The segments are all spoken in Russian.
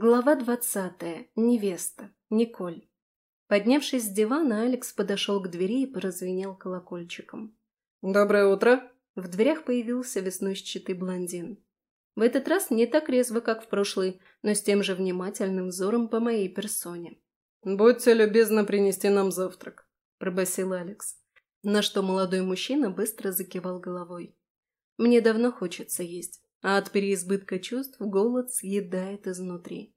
Глава двадцатая. Невеста. Николь. Поднявшись с дивана, Алекс подошел к двери и поразвенел колокольчиком. «Доброе утро!» В дверях появился веснущатый блондин. В этот раз не так резво, как в прошлый, но с тем же внимательным взором по моей персоне. «Будьте любезны принести нам завтрак», – пробасил Алекс. На что молодой мужчина быстро закивал головой. «Мне давно хочется есть а от переизбытка чувств голод съедает изнутри.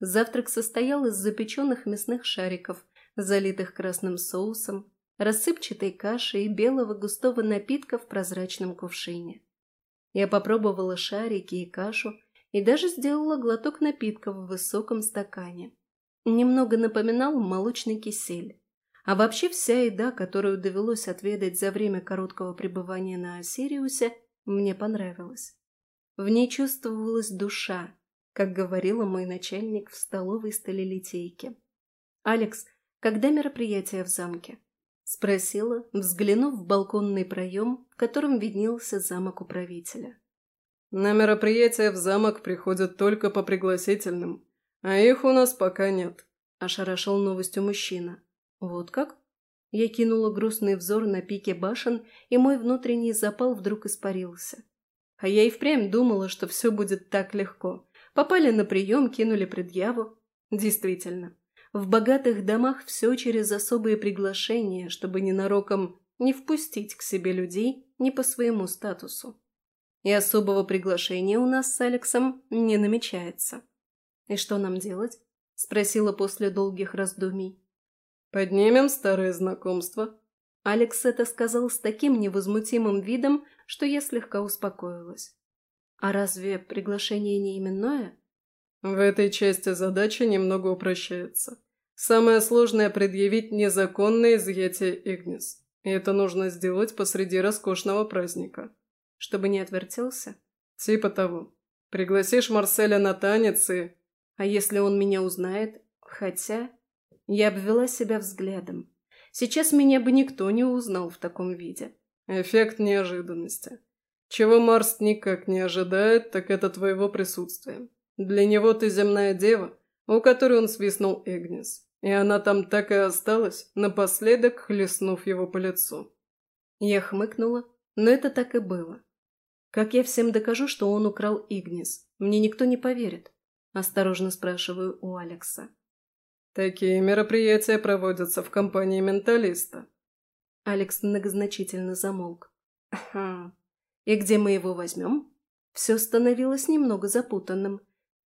Завтрак состоял из запеченных мясных шариков, залитых красным соусом, рассыпчатой каши и белого густого напитка в прозрачном кувшине. Я попробовала шарики и кашу и даже сделала глоток напитка в высоком стакане. Немного напоминал молочный кисель. А вообще вся еда, которую довелось отведать за время короткого пребывания на Осириусе, мне понравилась. В ней чувствовалась душа, как говорила мой начальник в столовой сталелитейке. «Алекс, когда мероприятие в замке?» – спросила, взглянув в балконный проем, в котором виднелся замок управителя. «На мероприятие в замок приходят только по пригласительным, а их у нас пока нет», – ошарашил новостью мужчина. «Вот как?» Я кинула грустный взор на пике башен, и мой внутренний запал вдруг испарился. А я и впрямь думала, что все будет так легко. Попали на прием, кинули предъяву. Действительно, в богатых домах все через особые приглашения, чтобы ненароком не впустить к себе людей не по своему статусу. И особого приглашения у нас с Алексом не намечается. «И что нам делать?» – спросила после долгих раздумий. «Поднимем старое знакомство». Алекс это сказал с таким невозмутимым видом, что я слегка успокоилась. А разве приглашение не именное? В этой части задача немного упрощается. Самое сложное – предъявить незаконное изъятие Игнис. И это нужно сделать посреди роскошного праздника. Чтобы не отвертелся? Типа того. Пригласишь Марселя на танец и... А если он меня узнает? Хотя... Я обвела себя взглядом. Сейчас меня бы никто не узнал в таком виде. Эффект неожиданности. Чего Марс никак не ожидает, так это твоего присутствия. Для него ты земная дева, у которой он свистнул Эгнис. И она там так и осталась, напоследок хлестнув его по лицу. Я хмыкнула, но это так и было. Как я всем докажу, что он украл Игнис? Мне никто не поверит. Осторожно спрашиваю у Алекса. Такие мероприятия проводятся в компании менталиста. Алекс многозначительно замолк. «Ага. И где мы его возьмем?» Все становилось немного запутанным.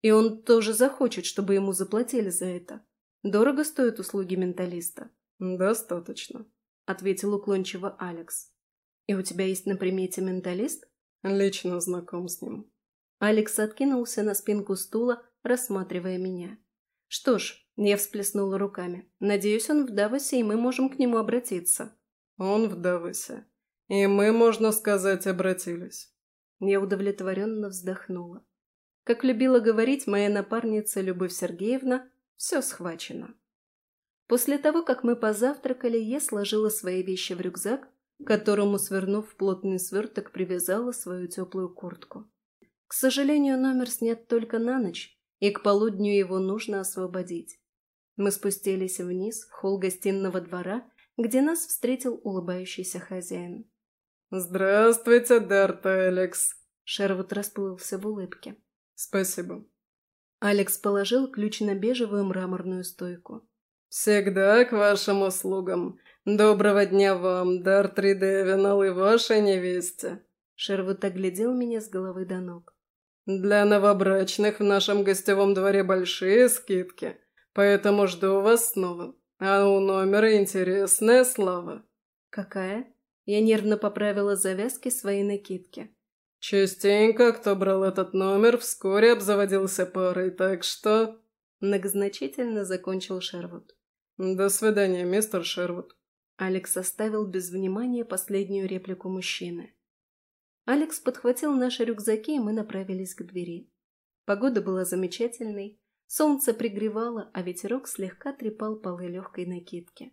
И он тоже захочет, чтобы ему заплатили за это. Дорого стоят услуги менталиста? «Достаточно», — ответил уклончиво Алекс. «И у тебя есть на примете менталист?» «Лично знаком с ним». Алекс откинулся на спинку стула, рассматривая меня. «Что ж», — я всплеснула руками, — «надеюсь, он в Давосе, и мы можем к нему обратиться». Он в Давосе. И мы, можно сказать, обратились. Я удовлетворенно вздохнула. Как любила говорить моя напарница Любовь Сергеевна, все схвачено. После того, как мы позавтракали, я сложила свои вещи в рюкзак, к которому, свернув плотный сверток, привязала свою теплую куртку. К сожалению, номер снят только на ночь, и к полудню его нужно освободить. Мы спустились вниз, в холл гостиного двора, где нас встретил улыбающийся хозяин. «Здравствуйте, Дарт Алекс!» Шервуд расплылся в улыбке. «Спасибо». Алекс положил ключ на бежевую мраморную стойку. «Всегда к вашим услугам. Доброго дня вам, Дарт Ридевинал и вашей невесте!» Шервуд оглядел меня с головы до ног. «Для новобрачных в нашем гостевом дворе большие скидки, поэтому жду вас снова. «А у номера интересная слава». «Какая?» Я нервно поправила завязки своей накидки. «Частенько, кто брал этот номер, вскоре обзаводился парой, так что...» Многозначительно закончил Шервуд. «До свидания, мистер Шервуд». Алекс оставил без внимания последнюю реплику мужчины. Алекс подхватил наши рюкзаки, и мы направились к двери. Погода была замечательной, Солнце пригревало, а ветерок слегка трепал полы легкой накидки.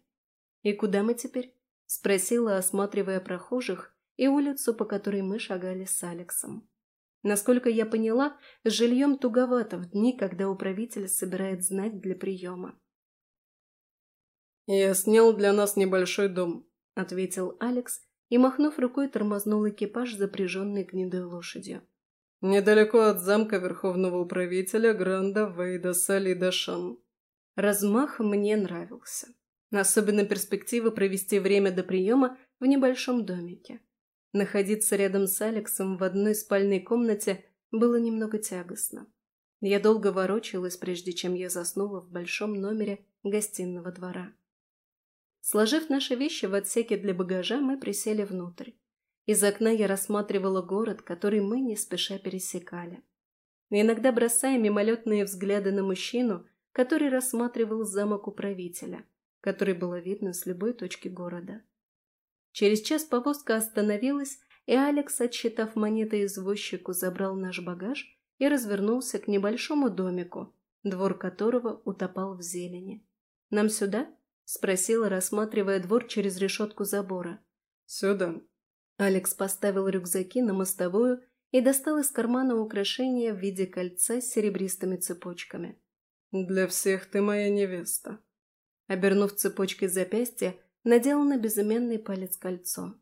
«И куда мы теперь?» – спросила, осматривая прохожих и улицу, по которой мы шагали с Алексом. Насколько я поняла, с жильем туговато в дни, когда управитель собирает знать для приема. «Я снял для нас небольшой дом», — ответил Алекс и, махнув рукой, тормознул экипаж, запряженный гнедой лошадью. «Недалеко от замка Верховного Управителя Гранда Вейда Салидашан». Размах мне нравился. Особенно перспектива провести время до приема в небольшом домике. Находиться рядом с Алексом в одной спальной комнате было немного тягостно. Я долго ворочалась, прежде чем я заснула в большом номере гостиного двора. Сложив наши вещи в отсеке для багажа, мы присели внутрь. Из окна я рассматривала город, который мы не спеша пересекали. Иногда бросая мимолетные взгляды на мужчину, который рассматривал замок управителя, который было видно с любой точки города. Через час повозка остановилась, и Алекс, отсчитав монеты извозчику, забрал наш багаж и развернулся к небольшому домику, двор которого утопал в зелени. «Нам сюда?» — спросила, рассматривая двор через решетку забора. «Сюда». Алекс поставил рюкзаки на мостовую и достал из кармана украшения в виде кольца с серебристыми цепочками. «Для всех ты моя невеста». Обернув цепочкой запястья, надел на безымянный палец кольцо.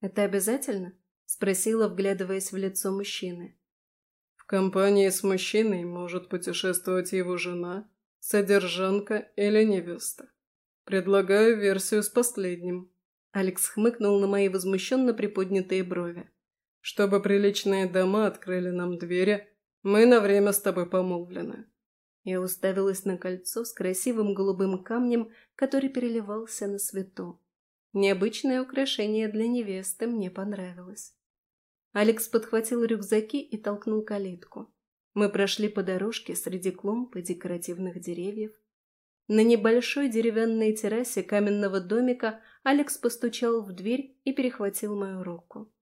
«Это обязательно?» — спросила, вглядываясь в лицо мужчины. «В компании с мужчиной может путешествовать его жена, содержанка или невеста. «Предлагаю версию с последним». Алекс хмыкнул на мои возмущенно приподнятые брови. «Чтобы приличные дома открыли нам двери, мы на время с тобой помолвлены». Я уставилась на кольцо с красивым голубым камнем, который переливался на свету. Необычное украшение для невесты мне понравилось. Алекс подхватил рюкзаки и толкнул калитку. Мы прошли по дорожке среди клумб и декоративных деревьев, на небольшой деревянной террасе каменного домика Алекс постучал в дверь и перехватил мою руку.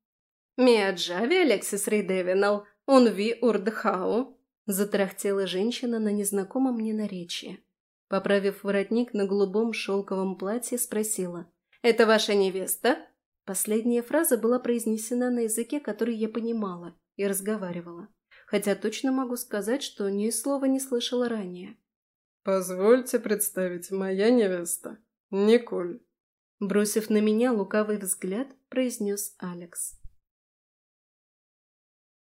«Миаджави Алексис Рейдевинал, он ви урдхау», затрахтела женщина на незнакомом мне наречии. Поправив воротник на голубом шелковом платье, спросила. «Это ваша невеста?» Последняя фраза была произнесена на языке, который я понимала и разговаривала, хотя точно могу сказать, что ни слова не слышала ранее. «Позвольте представить, моя невеста, Николь». Бросив на меня лукавый взгляд, произнес Алекс.